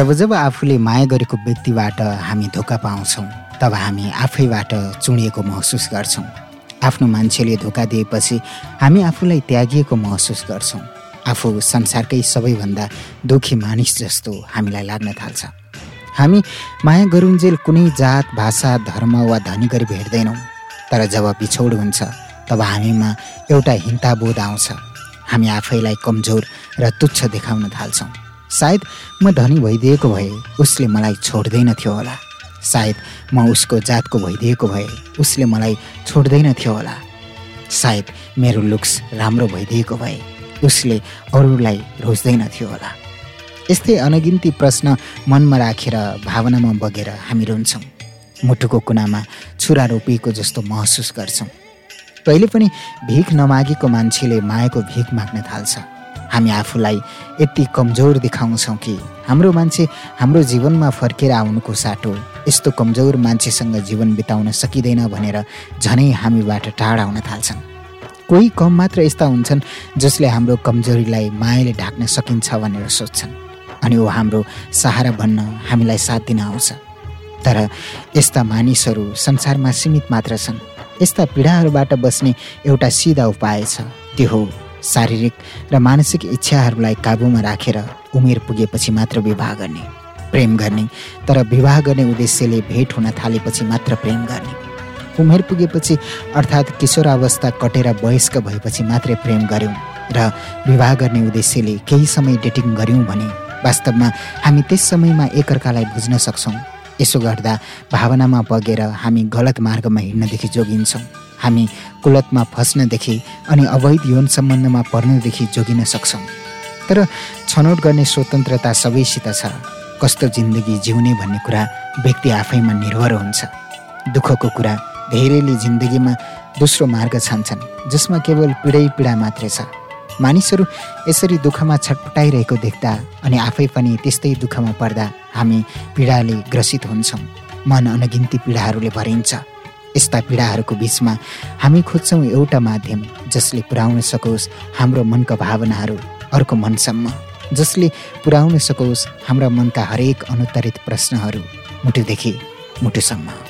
जब जब आफूले माया गरेको व्यक्तिबाट हामी धोका पाउँछौँ तब हामी आफैबाट चुडिएको महसुस गर्छौँ। आफ्नो मान्छेले धोका दिएपछि हामी आफूलाई त्यागिएको महसुस गर्छौँ। आफू संसारकै सबैभन्दा दुखी मानिस जस्तो हामीलाई लाग्न थाल्छ। हामी माया गरुन्जेल कुनै जात भाषा धर्म वा धनी गरी भेट्दैनौँ तर जब बिछोड हुन्छ तब हामीमा एउटा हिंताबोध आउँछ। हामी आफैलाई कमजोर र तुच्छ देखाउन थाल्छौँ। सायद म धनी भइदिएको भए उसले मलाई छोड्दैन थियो होला। सायद म उसको जातको भइदिएको भए उसले मलाई छोड्दैन थियो होला। सायद मेरो लुक्स राम्रो भइदिएको भए उसले अरूलाई रोज्दैन थियो होला। यस्तै अनगिन्ती प्रश्न मनमा राखेर भावनामा बगेर हामी रुन्छौँ। मुटुको कुनामा छुरा रोपिएको जस्तो महसुस गर्छौँ। कहिले पनि भिख नमागेको मान्छेले मायाको भिख माग्न थाल्छ। हामी आफूलाई यति कमजोर देखाउँछौँ कि हाम्रो मान्छे हाम्रो जीवनमा फर्केर आउनुको साटो यस्तो कमजोर मान्छेसँग जीवन बिताउन सकिँदैन भनेर झनै हामीबाट टाढा हुन थाल्छन्। कोही कम मात्र यस्ता हुन्छन् जसले हाम्रो कमजोरीलाई मायाले ढाक्न सकिन्छ भनेर सोध्छन् अनि ऊ हाम्रो सहारा बन्न हामीलाई साथ दिन आउँछ। तर यस्ता मानिसहरू संसारमा सीमित मात्र छन्। यस्ता पीडाहरूबाट बस्ने एउटा सिधा उपाय छ। त्यो हो शारीरिक र मानसिक इच्छाहरूलाई काबुमा राखेर उमेर पुगेपछि मात्र विवाह गर्ने प्रेम गर्ने तर विवाह गर्ने उद्देश्यले भेट हुन थालेपछि मात्र प्रेम गर्ने। उमेर पुगेपछि अर्थात् किशोरावस्था कटेर वयस्क भएपछि मात्रै प्रेम गऱ्यौँ र विवाह गर्ने उद्देश्यले केही समय डेटिङ गऱ्यौँ भने वास्तवमा हामी त्यस समयमा एकअर्कालाई बुझ्न सक्छौँ। यसो गर्दा भावनामा बगेर हामी गलत मार्गमा हिँड्नदेखि जोगिन्छौँ। हामी कुलतमा फस्नदेखि अनि अवैध यौन सम्बन्धमा पर्नदेखि जोगिन सक्छौँ। तर छनौट गर्ने स्वतन्त्रता सबैसित छ। कस्तो जिन्दगी जिउने भन्ने कुरा व्यक्ति आफैमा निर्भर हुन्छ। दुःखको कुरा धेरैले जिन्दगीमा दोस्रो मार्ग छान्छन् जसमा केवल पीडै पीडा मात्रै छ। मानिसहरू यसरी दुःखमा छटपटाइरहेको देख्दा अनि आफै पनि त्यस्तै दुःखमा पर्दा हामी पीडाले ग्रसित हुन्छौँ। मन अनगिन्ती पीडाहरूले भरिन्छ। यस्ता पीडाहरूको बिचमा हामी खोज्छौँ एउटा माध्यम जसले पुर्याउन सकोस् हाम्रो मनका भावनाहरू अर्को मनसम्म जसले पुर्याउन सकोस् हाम्रा मनका हरेक अनुत्तरित प्रश्नहरू मुटुदेखि मुटुसम्म।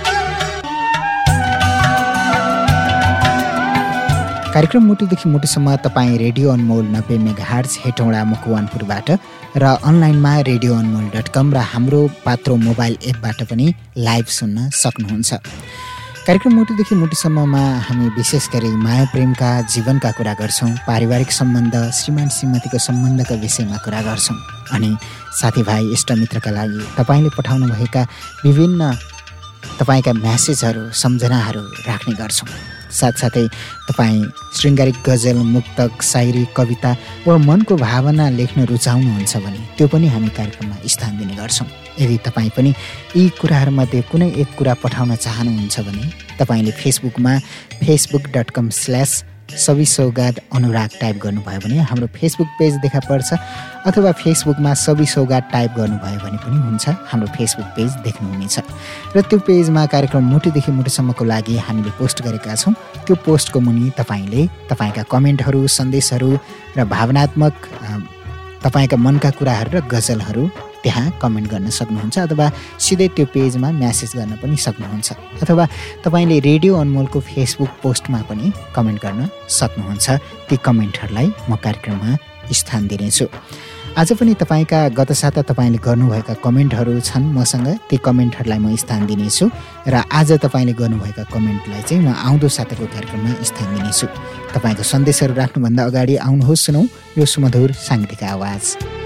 कार्यक्रम मुटुदेखि मुटुसम्म तपाईँ रेडियो अनमोल नब्बे मेगा हार्स हेटौँडा मकवानपुरबाट र अनलाइनमा रेडियो अनमोल डट कम र हाम्रो पात्रो मोबाइल एपबाट पनि लाइभ सुन्न सक्नुहुन्छ। कार्यक्रम मुटुदेखि मुटुसम्ममा हामी विशेष गरी माया प्रेमका जीवनका कुरा गर्छौँ पारिवारिक सम्बन्ध श्रीमान श्रीमतीको सम्बन्धका विषयमा कुरा गर्छौँ। अनि साथीभाइ इष्टमित्रका लागि तपाईँले पठाउनुभएका विभिन्न तपाईँका म्यासेजहरू सम्झनाहरू राख्ने गर्छौँ। साथसाथै तपाईँ शृङ्गारिक गजल मुक्तक सायरी कविता वा मनको भावना लेख्न रुचाउनुहुन्छ भने त्यो पनि हामी कार्यक्रममा स्थान दिने गर्छौँ। यदि तपाईँ पनि यी कुराहरूमध्ये कुनै एक कुरा पठाउन चाहनुहुन्छ भने तपाईँले फेसबुकमा फेसबुक डट कम स्ल्यास सबै सौगात अनुराग टाइप गर्नुभयो भने हाम्रो फेसबुक पेज देखा पर्छ अथवा फेसबुकमा सबै सौगात टाइप गर्नुभयो भने पनि हुन्छ हाम्रो फेसबुक पेज देख्नुहुनेछ। र त्यो पेजमा कार्यक्रम मुटुदेखि मुटुसम्मको लागि हामीले पोस्ट गरेका छौँ। त्यो पोस्टको मुनि तपाईँले तपाईँका कमेन्टहरू सन्देशहरू र भावनात्मक तपाईँका मनका कुराहरू र गजलहरू त्यहाँ कमेन्ट गर्न सक्नुहुन्छ अथवा सिधै त्यो पेजमा म्यासेज गर्न पनि सक्नुहुन्छ अथवा तपाईँले रेडियो अनमोलको फेसबुक पोस्टमा पनि कमेन्ट गर्न सक्नुहुन्छ। ती कमेन्टहरूलाई म कार्यक्रममा स्थान दिनेछु। आज पनि तपाईँका गत साता तपाईँले गर्नुभएका कमेन्टहरू छन् मसँग। ती कमेन्टहरूलाई म स्थान दिनेछु र आज तपाईँले गर्नुभएका कमेन्टलाई चाहिँ म आउँदो साताको कार्यक्रममा स्थान दिनेछु। तपाईँको सन्देशहरू राख्नुभन्दा अगाडि आउनुहोस् सुनौ यो सुमधुर साङ्गीतिक आवाज।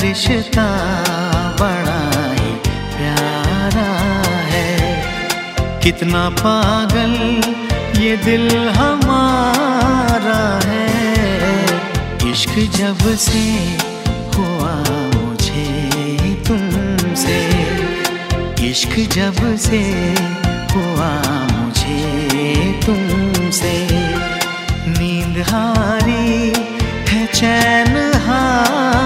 रिश्ता बड़ा ही प्यारा है। कितना पागल ये दिल हमारा है। इश्क जब से हुआ मुझे तुमसे, इश्क जब से हुआ मुझे तुमसे। नींद हारी है चैन हारा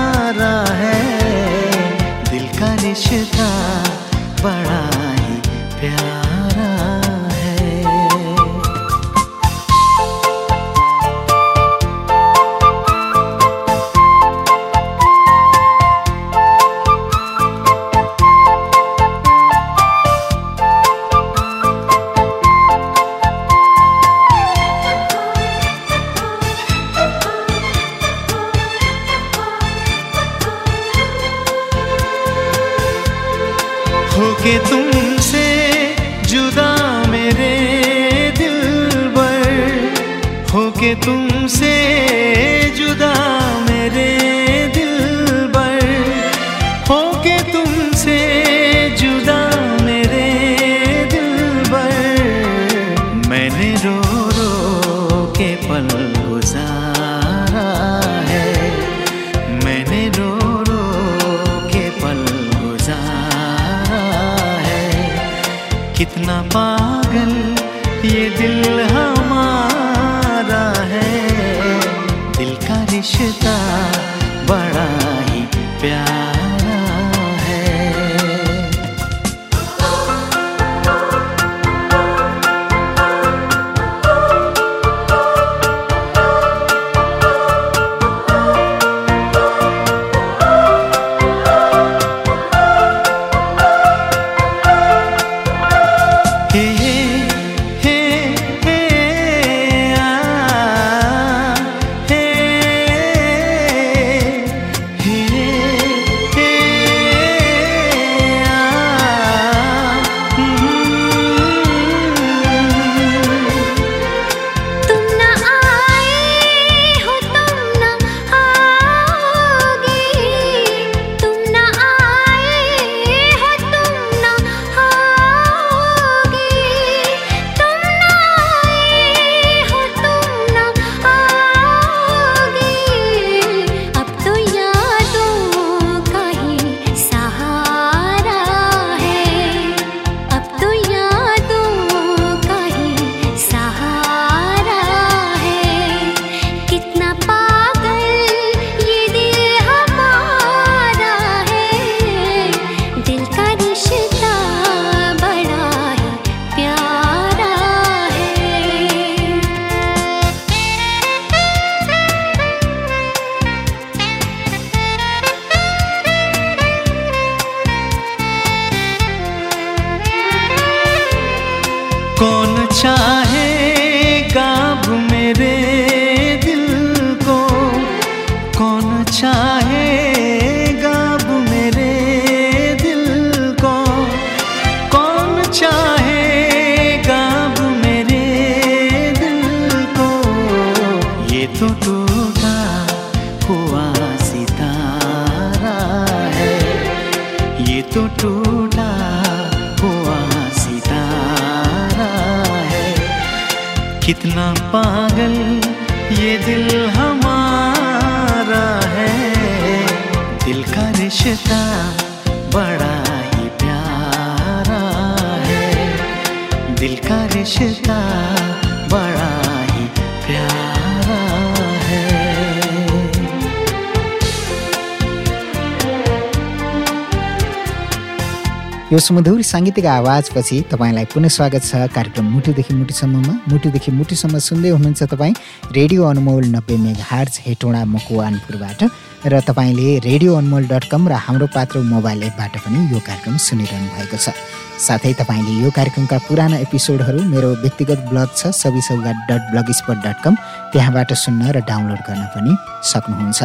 यो सुमधुर साङ्गीतिक आवाजपछि तपाईँलाई पुनः स्वागत छ कार्यक्रम मुटुदेखि मुटुसम्ममा। मुटुदेखि मुटुसम्म सुन्दै हुनुहुन्छ तपाईँ रेडियो अनमोल नब्बे हार्च हेटोडा मकुवानपुरबाट र तपाईँले रेडियो अनमोल डट कम र हाम्रो पात्र मोबाइल एपबाट पनि यो कार्यक्रम सुनिरहनु भएको छ। साथै तपाईँले यो कार्यक्रमका पुराना एपिसोडहरू मेरो व्यक्तिगत ब्लग छ Sabi dot blogspot dot com त्यहाँबाट सुन्न र डाउनलोड गर्न पनि सक्नुहुन्छ।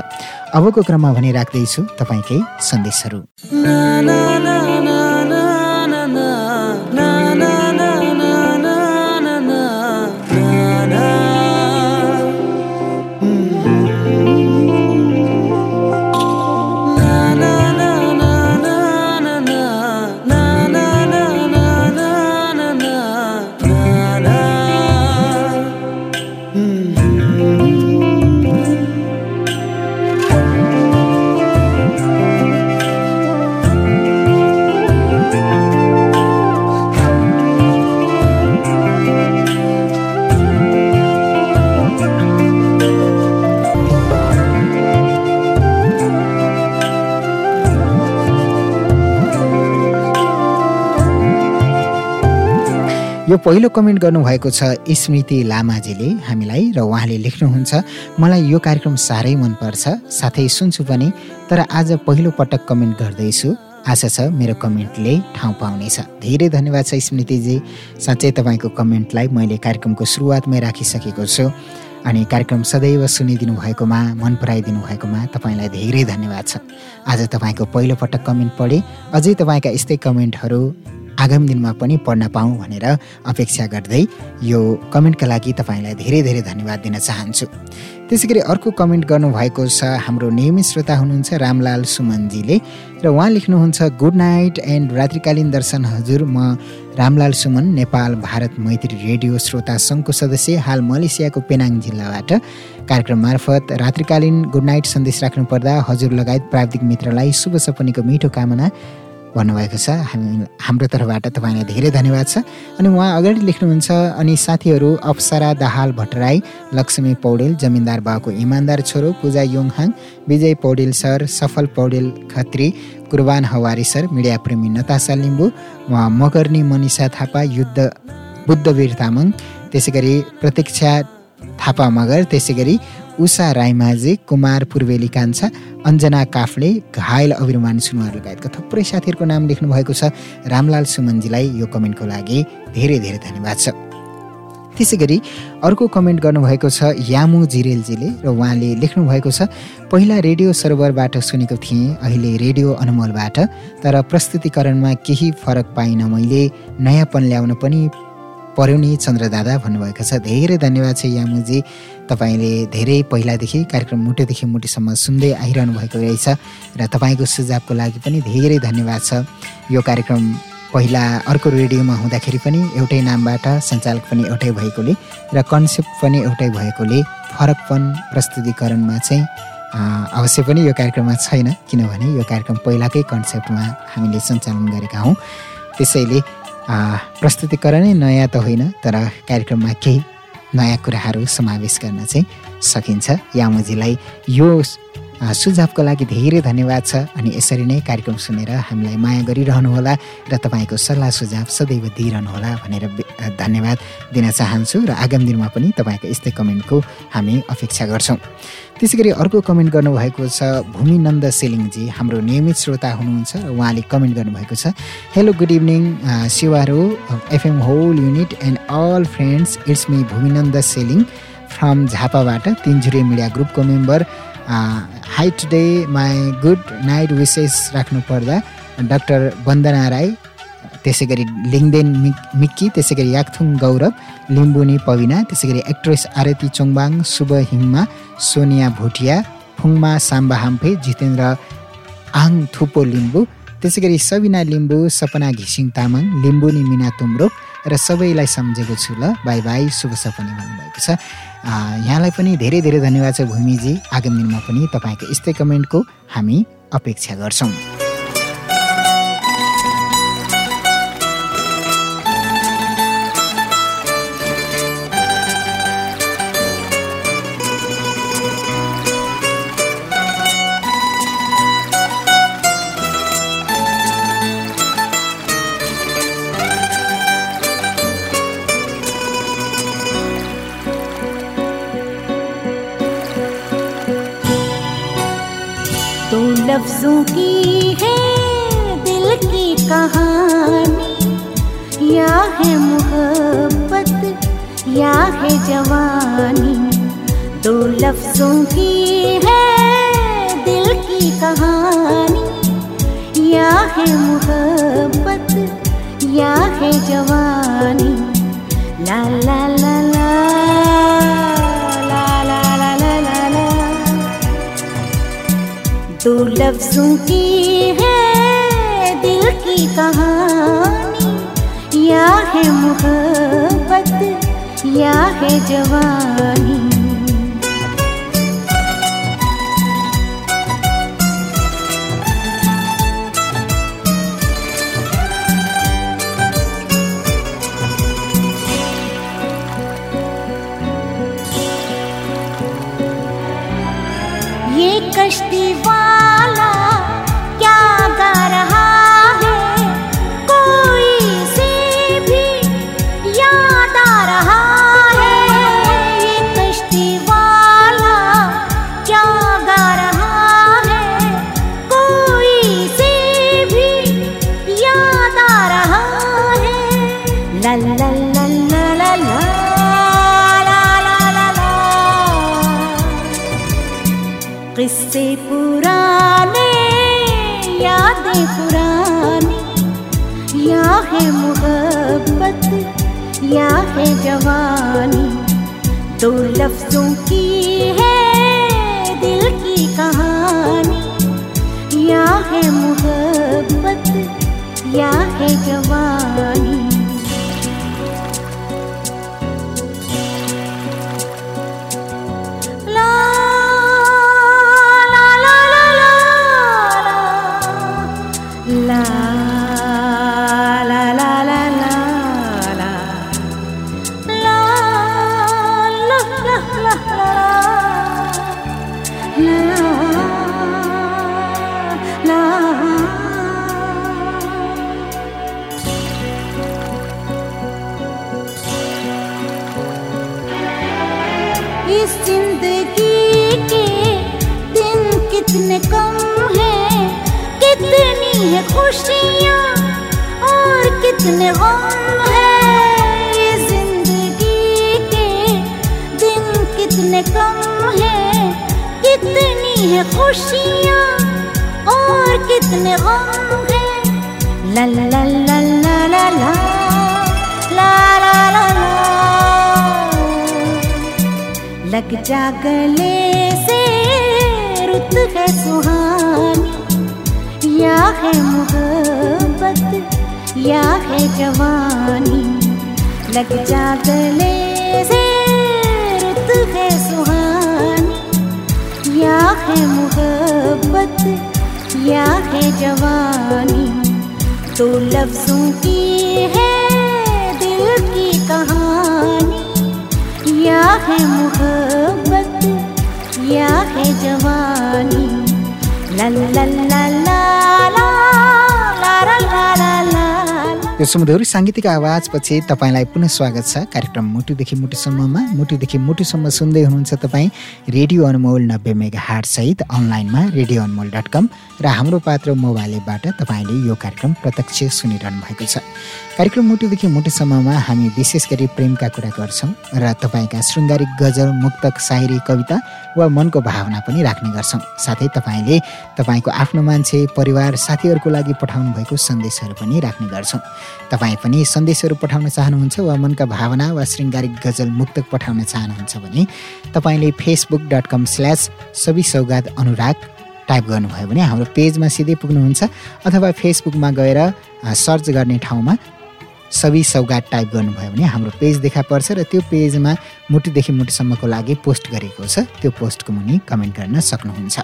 अबको क्रममा भने राख्दैछु तपाईँकै सन्देशहरू। यो पहिलो कमेन्ट गर्नुभएको छ स्मृति लामाजीले हामीलाई र उहाँले लेख्नुहुन्छ मलाई यो कार्यक्रम साह्रै मनपर्छ साथै सुन्छु पनि तर आज पहिलो पटक कमेन्ट गर्दैछु। आशा छ मेरो कमेन्टले ठाउँ पाउनेछ। धेरै धन्यवाद छ स्मृतिजी। साँच्चै तपाईँको कमेन्टलाई मैले कार्यक्रमको सुरुवातमै राखिसकेको छु अनि कार्यक्रम सदैव सुनिदिनु भएकोमा मन पराइदिनु भएकोमा तपाईँलाई धेरै धन्यवाद छ। आज तपाईँको पहिलोपटक कमेन्ट पढेँ। अझै तपाईँका यस्तै कमेन्टहरू आगामी दिनमा पनि पढ्न पाऊँ भनेर अपेक्षा गर्दै यो कमेन्टका लागि तपाईँलाई धेरै धेरै धन्यवाद दिन चाहन्छु। त्यसै गरी अर्को कमेन्ट गर्नुभएको छ हाम्रो नियमित श्रोता हुनुहुन्छ रामलाल सुमनजीले र उहाँ लेख्नुहुन्छ गुड नाइट एन्ड रात्रिकालीन दर्शन हजुर म रामलाल सुमन नेपाल भारत मैत्री रेडियो श्रोता सङ्घको सदस्य हाल मलेसियाको पेनाङ जिल्लाबाट कार्यक्रम मार्फत रात्रिकालीन गुड नाइट सन्देश राख्नुपर्दा हजुर लगायत प्राविधिक मित्रलाई शुभ सपनीको मिठो कामना भन्नुभएको छ। हामी हाम्रो तर्फबाट तपाईँलाई धेरै धन्यवाद छ। अनि उहाँ अगाडि लेख्नुहुन्छ अनि साथीहरू अप्सरा दाहाल भट्टराई लक्ष्मी पौडेल जमिनदार बाबुको इमान्दार छोरो पूजा योङहाङ विजय पौडेल सर सफल पौडेल खत्री कुर्बान हवारी सर मिडिया प्रेमी नतासा लिम्बू उहाँ मकर्नी मनिषा थापा युद्ध बुद्धवीर तामाङ त्यसै गरी प्रतीक्षा थापा मगर त्यसै गरी उषा राईमाझी कुमार पूर्वेली कान्छा अञ्जना काफले घायल अभिमान सुनुवार लगायतका थुप्रै साथीहरूको नाम लेख्नु भएको छ। रामलाल सुमनजीलाई यो कमेन्टको लागि धेरै धेरै धन्यवाद छ। त्यसै गरी अर्को कमेन्ट गर्नुभएको छ यामु जिरेलजीले र उहाँले लेख्नु भएको छ पहिला रेडियो सर्भरबाट सुनेको थिएँ अहिले रेडियो अनुमोलबाट तर प्रस्तुतिकरणमा केही फरक पाइनँ मैले नयाँपन ल्याउन पनि पर्यो नि चन्द्र दादा भन्नुभएको छ। धेरै धन्यवाद छ यामुजी। तपाईँले धेरै पहिलादेखि कार्यक्रम मुटुदेखि मुटुसम्म सुन्दै आइरहनु भएको रहेछ र तपाईँको सुझावको लागि पनि धेरै धन्यवाद छ। यो कार्यक्रम पहिला अर्को रेडियोमा हुँदाखेरि पनि एउटै नामबाट सञ्चालक पनि एउटै भएकोले र कन्सेप्ट पनि एउटै भएकोले फरकपन प्रस्तुतिकरणमा चाहिँ अवश्य पनि यो कार्यक्रममा छैन। किनभने यो कार्यक्रम पहिलाकै कन्सेप्टमा हामीले सञ्चालन गरेका हौँ। त्यसैले प्रस्तुतिकरणै नयाँ त होइन तर कार्यक्रममा केही नयाँ कुराहरू समावेश गर्न चाहिँ सकिन्छ। यामुजीलाई यो सुझावको लागि धेरै धन्यवाद छ। अनि यसरी नै कार्यक्रम सुनेर हामीलाई माया गरिरहनुहोला र तपाईँको सल्लाह सुझाव सदैव दिइरहनुहोला भनेर धन्यवाद दिन चाहन्छु र आगामी दिनमा पनि तपाईँको यस्तै कमेन्टको हामी अपेक्षा गर्छौँ। त्यसै गरी अर्को कमेन्ट गर्नुभएको छ भूमिनन्द सेलिङजी हाम्रो नियमित श्रोता हुनुहुन्छ र उहाँले कमेन्ट गर्नुभएको छ hello good evening Sewaro FM whole unit and all friends it's me Bhuminanda Seling from झापाबाट Tinjhure media ग्रुपको member hi today my good night wishes राख्नु पर्दा डक्टर वन्दना राई त्यसै गरी लिङदेन मिक्की त्यसै गरी याकथुङ गौरव लिम्बुनी पविना त्यसै गरी एक्ट्रेस आरती चोङबाङ शुभ हिम्मा सोनिया भुटिया फुङमा साम्बा हाम्फे जितेन्द्र आङ थुपो लिम्बू त्यसै गरी सबिना लिम्बू सपना घिसिङ तामाङ लिम्बुनी मिना तुम्रोक र सबैलाई सम्झेको छु ल। बाई बाई शुभ सपनी भन्नुभएको छ। यहाँलाई पनि धेरै धेरै धन्यवाद छ भूमिजी। आगामी दिनमा पनि तपाईँको यस्तै कमेन्टको हामी अपेक्षा गर्छौँ। लफ्जों की है दिल की कहानी। या है मोहब्बत, या है जवानी। दो लफ्जों की है दिल की कहानी। या है मोहब्बत, या है जवानी। ला ला ला ला दो लफ्जों की है दिल की कहानी। या है मोहब्बत, या है जवानी। ये कश्ती मोहब्बत, या है जवानी? दो लफ्जों की है दिल की कहानी। या है मोहब्बत, या है जवानी? इस ज़िंदगी के दिन कितने कम हैं, कितनी है खुशियाँ और कितने गम हैं। इस ज़िंदगी के दिन कितने कम हैं, कितनी है खुशियाँ और कितने गम हैं। ला ला ला ला ला ला ला ला ला ला ला। लग जा गले से रुत है सुहानी। या है मोहब्बत, या है जवानी। लग जा गले से रुत है सुहानी। या है मोहब्बत, या है जवानी। तो लफ्जों की है दिल की कहानी। या है मोहब्बत, या है जवानी। ला ला ला ला ला ला ला ला ला यो सुमधुर साङ्गीतिक आवाजपछि तपाईँलाई पुनः स्वागत छ। कार्यक्रम मुटुदेखि मुटुसम्ममा मुटुदेखि मुटुसम्म सुन्दै हुनुहुन्छ तपाईँ रेडियो अनमोल नब्बे मेगा हाटसहित अनलाइनमा रेडियो अनमोल डट कम र हाम्रो पात्र मोबाइल एपबाट तपाईँले यो कार्यक्रम प्रत्यक्ष सुनिरहनु भएको छ। कार्यक्रम मुटुदेखि मुटुसम्ममा हामी विशेष गरी प्रेमका कुरा गर्छौँ र तपाईँका शृङ्गारिक गजल मुक्तक सायरी कविता वा मनको भावना पनि राख्ने गर्छौँ। साथै तपाईँले तपाईँको आफ्नो मान्छे परिवार साथीहरूको लागि पठाउनु भएको सन्देशहरू पनि राख्ने गर्छौँ। तपाईँ पनि सन्देशहरू पठाउन चाहनुहुन्छ वा मनका भावना वा शृङ्गारिक गजल मुक्तक पठाउन चाहनुहुन्छ भने तपाईँले फेसबुक डट कम स्ल्यास सबै सौगात अनुराग टाइप गर्नुभयो भने हाम्रो पेजमा सिधै पुग्नुहुन्छ अथवा फेसबुकमा गएर सर्च गर्ने ठाउँमा सबै सौगात टाइप गर्नुभयो भने हाम्रो पेज देखा पर्छ र त्यो पेजमा मुटुदेखि मुटुसम्मको लागि पोस्ट गरेको छ। त्यो पोस्टको मुनि कमेन्ट गर्न सक्नुहुन्छ।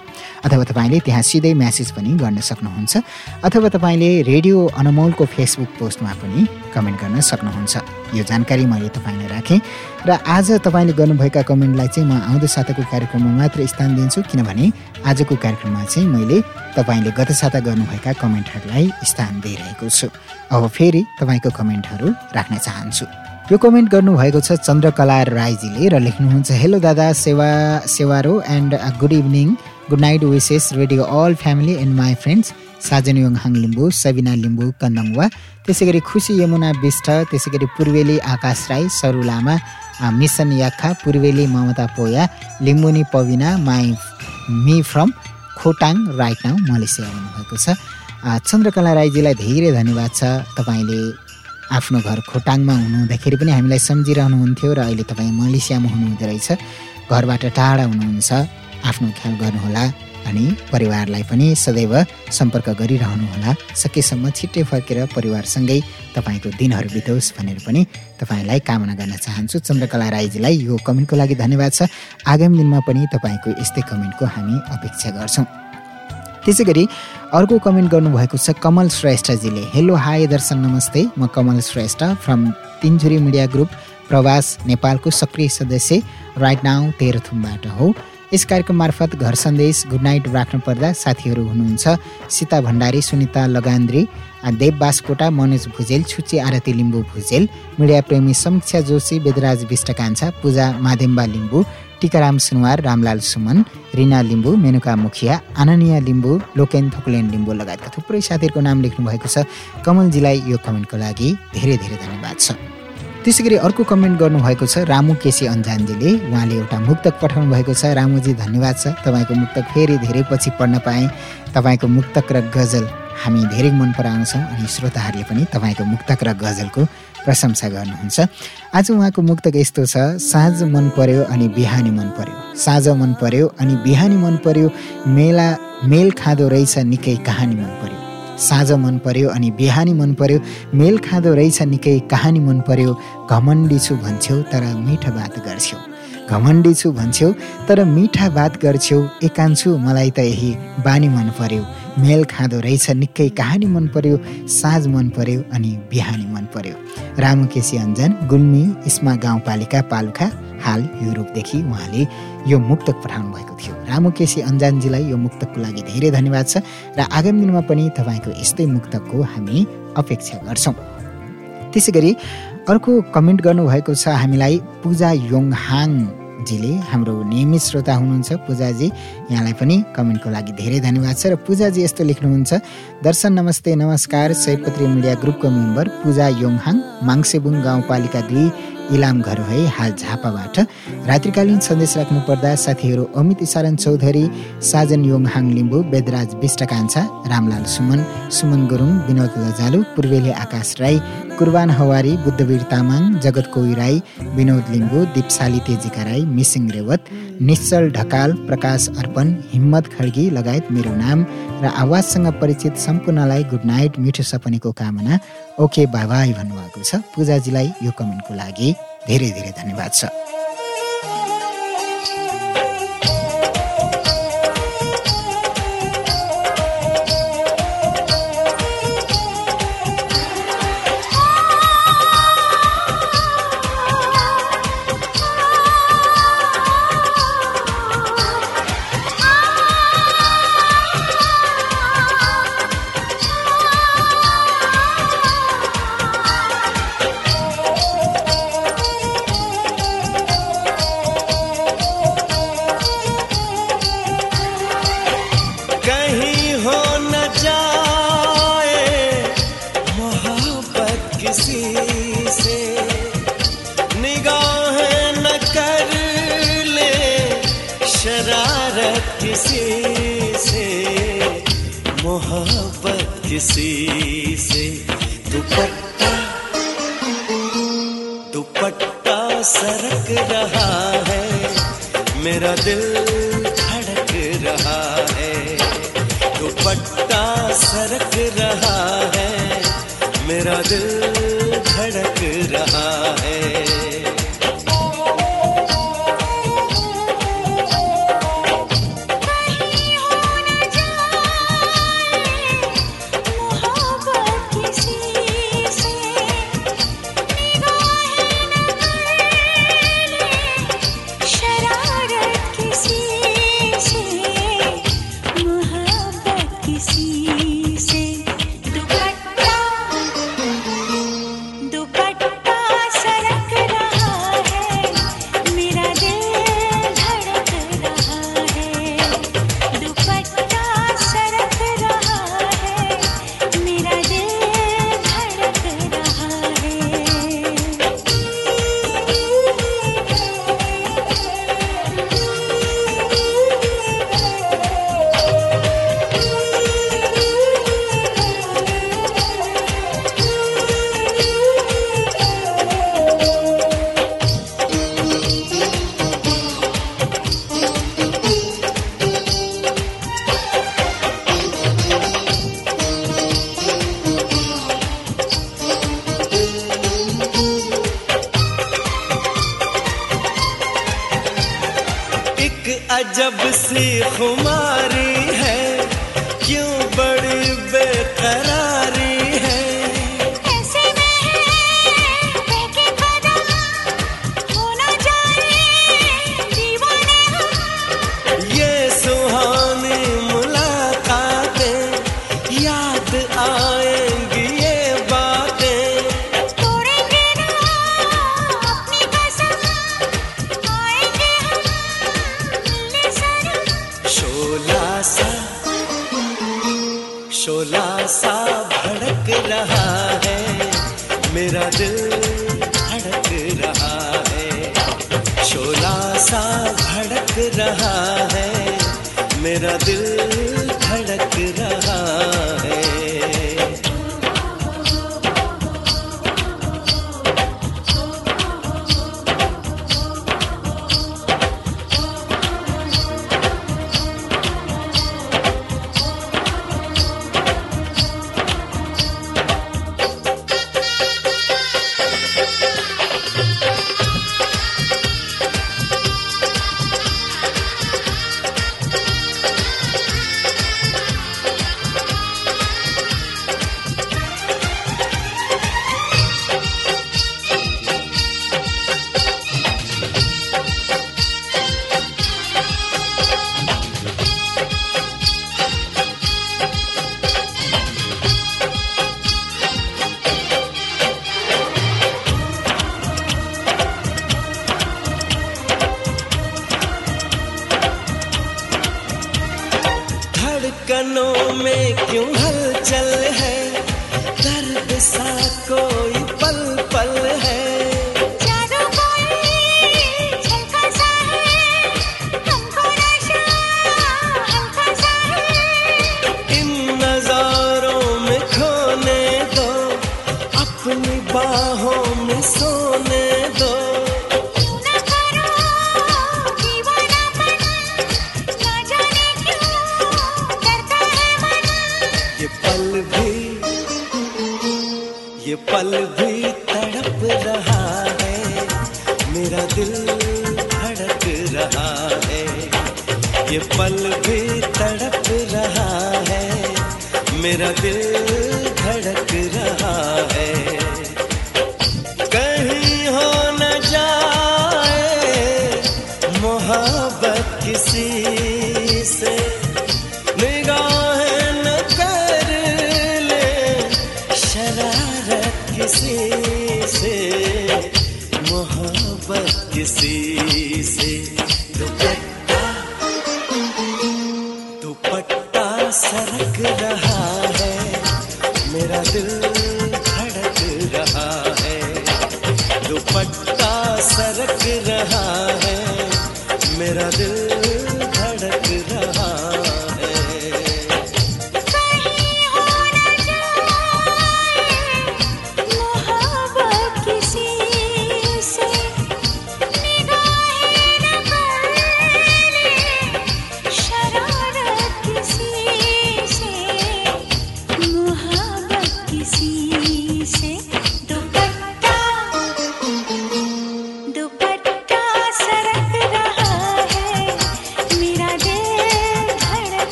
अथवा तपाईँले त्यहाँ सिधै म्यासेज पनि गर्न सक्नुहुन्छ। अथवा तपाईँले रेडियो अनमोलको फेसबुक पोस्टमा पनि कमेन्ट गर्न सक्नुहुन्छ। यो जानकारी मैले तपाईँलाई राखेँ र आज तपाईँले गर्नुभएका कमेन्टलाई चाहिँ म आउँदो साताको कार्यक्रममा मात्र स्थान दिन्छु। किनभने आजको कार्यक्रममा चाहिँ मैले तपाईँले गत साता गर्नुभएका कमेन्टहरूलाई स्थान दिइरहेको छु। अब फेरि तपाईँको कमेन्टहरू राख्न चाहन्छु। यो कमेन्ट गर्नुभएको छ चन्द्रकला राईजीले र लेख्नुहुन्छ हेलो दादा सेवा Sewaro and good evening good night wishes radio all family and my friends Sajan Yonghang Limbu Sabina Limbu Kandangwa त्यसै गरी खुसी यमुना विष्ट त्यसै गरी पूर्वेली आकाश राई सरू लामा mission Yakha Purveli Mamata Poya Limbuni Pabina my me from Khotang right now Malaysia हुनुभएको छ। चन्द्रकला राईजीलाई धेरै धन्यवाद छ तपाईँले आफ्नो घर खोटाङमा हुनुहुँदाखेरि पनि हामीलाई सम्झिरहनुहुन्थ्यो र अहिले तपाईँ मलेसियामा हुनुहुँदो रहेछ। घरबाट टाढा हुनुहुन्छ। आफ्नो ख्याल गर्नुहोला अनि परिवारलाई पनि सदैव सम्पर्क गरिरहनुहोला। सकेसम्म छिट्टै फर्केर परिवारसँगै तपाईँको दिनहरू बितोस् भनेर पनि तपाईँलाई कामना गर्न चाहन्छु। चन्द्रकला राईजीलाई यो कमेन्टको लागि धन्यवाद छ। आगामी दिनमा पनि तपाईँको यस्तै कमेन्टको हामी अपेक्षा गर्छौँ। त्यसै गरी अर्को कमेन्ट गर्नुभएको छ कमल श्रेष्ठजीले। हेलो हाई दर्शन नमस्ते। म Kamal Shrestha from Tinjhuri media group प्रवास नेपालको सक्रिय सदस्य राइट नाउ तेह्रथुमबाट हो। यस कार्यक्रम मार्फत घर सन्देश गुड नाइट राख्नु पर्दा साथीहरू हुनुहुन्छ सीता भण्डारी सुनिता लगान्द्री देव बासकोटा मनोज भुजेल छुच्ची आरती लिम्बू भुजेल मिडिया प्रेमी समीक्षा जोशी वेदराज विष्ट कान्छा पूजा माधेम्बा लिम्बू टिकाराम सुनवार रामलाल सुमन रिना लिम्बू मेनुका मुखिया आननिया लिम्बू लोकेन थोकलेन लिम्बू लगायतका थुप्रै साथीहरूको नाम लेख्नु भएको छ। कमलजीलाई यो कमेन्टको लागि धेरै धेरै धन्यवाद छ। त्यसै गरी अर्को कमेन्ट गर्नुभएको छ रामु केसी अन्जानजीले। उहाँले एउटा मुक्तक पठाउनु भएको छ। रामुजी धन्यवाद छ। तपाईँको मुक्तक फेरि धेरै पछि पढ्न पाएँ। तपाईँको मुक्तक र गजल हामी धेरै मन पराउँछौँ अनि श्रोताहरूले पनि तपाईँको मुक्तक र गजलको प्रशंसा गर्नुहुन्छ। आज उहाँको मुक्तक यस्तो छ साँझ मन पर्यो अनि बिहानी मन पर्यो। साँझ मन पर्यो अनि बिहानी मन पर्यो मेला मेल खाँदो रहेछ निकै कहानी मन पर्यो। साँझ मन पर्यो अनि बिहानी मन पर्यो मेल खाँदो रहेछ निकै कहानी मन पर्यो। घमण्डी छु भन्छौ तर मिठो बात गर्छौ घमण्डी छु भन्छौ तर मिठा बात गर्छौ एकान्छु मलाई त यही बानी मन पर्यो। मेल खाँदो रहेछ निकै कहानी मन पर्यो साँझ मन पर्यो अनि बिहानी मन पर्यो। रामु केसी अञ्जन गुल्मी इस्मा गाउँपालिका पालुखा हाल युरोपदेखि उहाँले यो मुक्तक पठाउनु भएको थियो। रामु केसी अन्जानजीलाई यो मुक्तकको लागि धेरै धन्यवाद छ र आगामी दिनमा पनि तपाईँको यस्तै मुक्तकको हामी अपेक्षा गर्छौँ। त्यसै गरी अर्को कमेन्ट गर्नुभएको छ हामीलाई पूजा योङहाङजीले हाम्रो नियमित श्रोता हुनुहुन्छ। पूजाजी यहाँलाई पनि कमेन्टको लागि धेरै धन्यवाद छ। र पूजाजी यस्तो लेख्नुहुन्छ दर्शन नमस्ते नमस्कार सयपत्री मिडिया ग्रुपको मेम्बर पूजा योङहाङ माङ्सेबुङ गाउँपालिका दुई इलाम घर है हाल झापाबाट। रात्रिकालीन सन्देश राख्नु पर्दा साथीहरू अमित इसारन चौधरी साजन योङहाङ लिम्बू वेदराज विष्ट कान्छा रामलाल सुमन सुमन गुरुङ विनोद लजालु पूर्वेली आकाश राई कुर्बान हवारी बुद्धवीर तामाङ जगत कोही राई विनोद लिम्बू दिपशाली तेजिका राई मिसिङ रेवत निश्चल ढकाल प्रकाश अर्पण हिम्मत खड्गी लगायत मेरो नाम र आवाजसँग परिचित सम्पूर्णलाई गुड नाइट मिठो सपनीको कामना ओके बाई बाई भन्नुभएको छ। पूजाजीलाई यो कमेन्टको लागि धेरै धेरै धन्यवाद छ। धड़क रहा है। मेरा दिल धड़क रहा है। दुपट्टा सरक रहा है। मेरा दिल धड़क रहा भड़क रहा है, मेरा दिल भड़क रहा है। शोला सा भड़क रहा है, मेरा दिल भड़क रहा है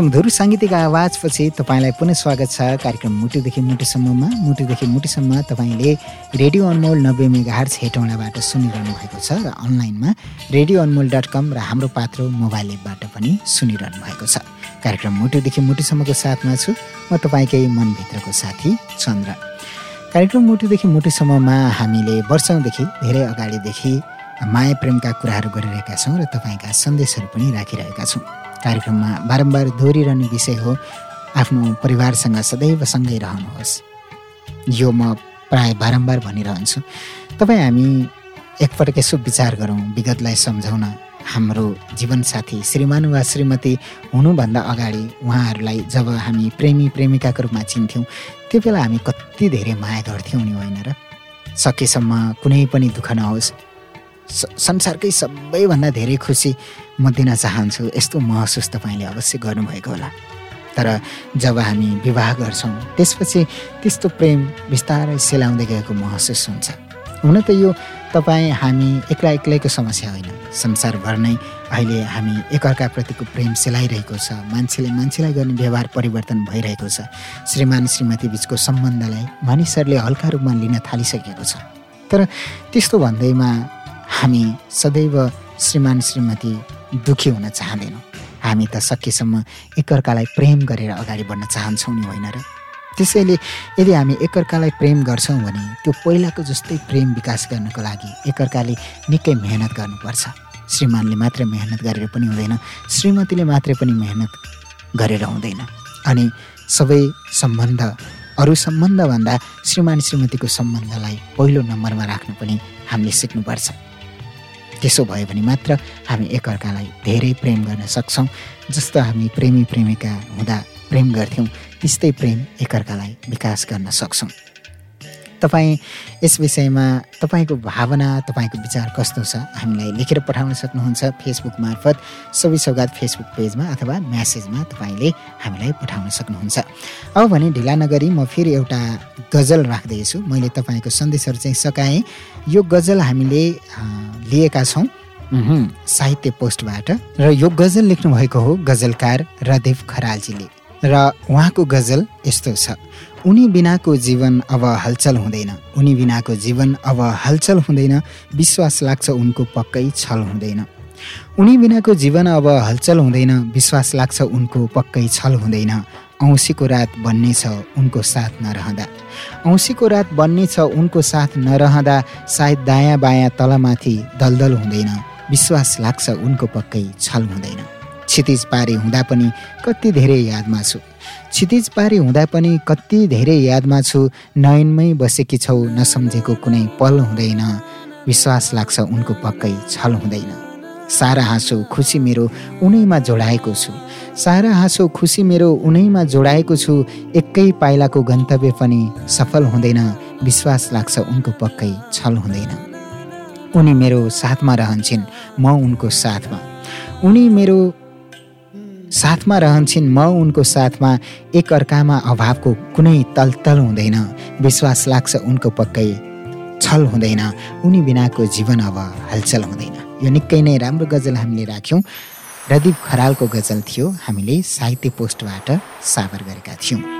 सुमधुर साङ्गीतिक आवाजपछि तपाईँलाई पुनः स्वागत छ कार्यक्रम मुटुदेखि मुटुसम्ममा। मुटुदेखि मुटुसम्म तपाईँले रेडियो अनमोल नब्बे मेगा हार्च हेटौँडाबाट सुनिरहनु भएको छ र अनलाइनमा रेडियो अनमोल डट कम र हाम्रो पात्रो मोबाइल एपबाट पनि सुनिरहनु भएको छ। कार्यक्रम मुटुदेखि मुटुसम्मको साथमा छु म तपाईँकै मनभित्रको साथी चन्द्र। कार्यक्रम मुटुदेखि मुटुसम्ममा हामीले वर्षौँदेखि धेरै अगाडिदेखि माया प्रेमका कुराहरू गरिरहेका छौँ र तपाईँका सन्देशहरू पनि राखिरहेका छौँ। कार्यक्रममा बारम्बार दोहोरिरहने विषय हो। आफ्नो परिवारसँग सदैव सँगै रहनुहोस्। यो म प्राय बारम्बार भनिरहन्छु। तपाईँ हामी एकपटक यसो विचार गरौँ विगतलाई सम्झाउन हाम्रो जीवनसाथी श्रीमान वा श्रीमती हुनुभन्दा अगाडि उहाँहरूलाई जब हामी प्रेमी प्रेमिकाको रूपमा चिन्थ्यौँ त्यो बेला हामी कति धेरै माया गर्थ्यौँ नि होइन र? सकेसम्म कुनै पनि दुःख नहोस्। संसारकै सबैभन्दा धेरै खुसी म दिन चाहन्छु यस्तो महसुस तपाईँले अवश्य गर्नुभएको होला। तर जब हामी विवाह गर्छौँ त्यसपछि त्यस्तो प्रेम बिस्तारै सेलाउँदै गएको महसुस हुन्छ। हुन त यो तपाईँ हामी एक्ला एक्लैको समस्या होइन। संसारभर नै अहिले हामी एकअर्काप्रतिको प्रेम सेलाइरहेको छ। मान्छेले मान्छेलाई गर्ने व्यवहार परिवर्तन भइरहेको छ। श्रीमान श्रीमती बिचको सम्बन्धलाई मानिसहरूले हल्का रूपमा लिन थालिसकेको छ। तर त्यस्तो भन्दैमा हामी सदैव श्रीमान श्रीमती दुखी हुन चाहँदैनौँ। हामी त सकेसम्म एकअर्कालाई प्रेम गरेर अगाडि बढ्न चाहन्छौँ नि होइन र? त्यसैले यदि हामी एकअर्कालाई प्रेम गर्छौँ भने त्यो पहिलाको जस्तै प्रेम विकास गर्नको लागि एकअर्काले निकै मेहनत गर्नुपर्छ। श्रीमानले मात्र मेहनत गरेर पनि हुँदैन श्रीमतीले मात्रै पनि मेहनत गरेर हुँदैन। अनि सबै सम्बन्ध अरू सम्बन्धभन्दा श्रीमान श्रीमतीको सम्बन्धलाई पहिलो नम्बरमा राख्नु पनि हामीले सिक्नुपर्छ। त्यसो भयो भने मात्र हामी एकअर्कालाई धेरै प्रेम गर्न सक्छौँ। जस्तो हामी प्रेमी प्रेमिका हुँदा प्रेम गर्थ्यौँ त्यस्तै प्रेम एकअर्कालाई विकास गर्न सक्छौँ। तपाईँ यस विषयमा तपाईँको भावना तपाईँको विचार कस्तो छ? हामीलाई लेखेर पठाउन सक्नुहुन्छ फेसबुक मार्फत सबै सौगात फेसबुक पेजमा अथवा म्यासेजमा तपाईँले हामीलाई पठाउन सक्नुहुन्छ। अब भने ढिला नगरी म फेरि एउटा गजल राख्दैछु। मैले तपाईँको सन्देशहरू चाहिँ सकाएँ। यो गजल हामीले लिएका छौँ। साहित्य पोस्टबाट। र यो गजल लेख्नुभएको हो गजलकार रदेव खरालजीले। र उहाँको गजल यस्तो छ। उनी बिनाको जीवन अब हलचल हुँदैन। उनी बिनाको जीवन अब हलचल हुँदैन। विश्वास लाग्छ उनको पक्कै छल हुँदैन। उनी बिनाको जीवन अब हलचल हुँदैन। विश्वास लाग्छ उनको पक्कै छल हुँदैन। औँसीको रात बन्नेछ उनको साथ नरहँदा। औँसीको रात बन्नेछ उनको साथ नरहँदा सायद दायाँ बायाँ तलमाथि दलदल हुँदैन। विश्वास लाग्छ उनको पक्कै छल हुँदैन। क्षितिज पारी हुँदा पनि कति धेरै यादमा छु। क्षितिज पारी हुँदा पनि कति धेरै यादमा छु नयनमै बसेकी छौ नसम्झेको कुनै पल हुँदैन। विश्वास लाग्छ उनको पक्कै छल हुँदैन। सारा हाँसो खुसी मेरो उनैमा जोडाएको छु। सारा हाँसो खुसी मेरो उनैमा जोडाएको छु। एकै पाइलाको गन्तव्य पनि सफल हुँदैन। विश्वास लाग्छ उनको पक्कै छल हुँदैन। उनी मेरो साथमा रहन्छन् म उनको साथमा। उनी मेरो साथमा रहन्छन् म उनको साथमा एक अर्कामा अभावको कुनै तलतल हुँदैन। विश्वास लाग्छ उनको पक्कै छल हुँदैन। उनी बिनाको जीवन अब हलचल हुँदैन। यो निकै नै राम्रो गजल हामीले राख्यौँ। रदीप खरालको गजल थियो। हामीले साहित्य पोस्टबाट साबर गरेका थियौँ।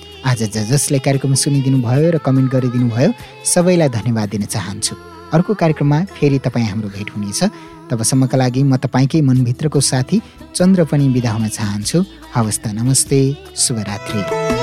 आज ज जसले कार्यक्रम सुनिदिनु भयो र कमेन्ट गरिदिनु भयो सबैलाई धन्यवाद दिन चाहन्छु। अर्को कार्यक्रममा फेरि तपाईँ हाम्रो भेट हुनेछ। तबसम्मका लागि म तपाईँकै मनभित्रको साथी चन्द्र पनि बिदा हुन चाहन्छु। हवस् त नमस्ते शुभरात्रि।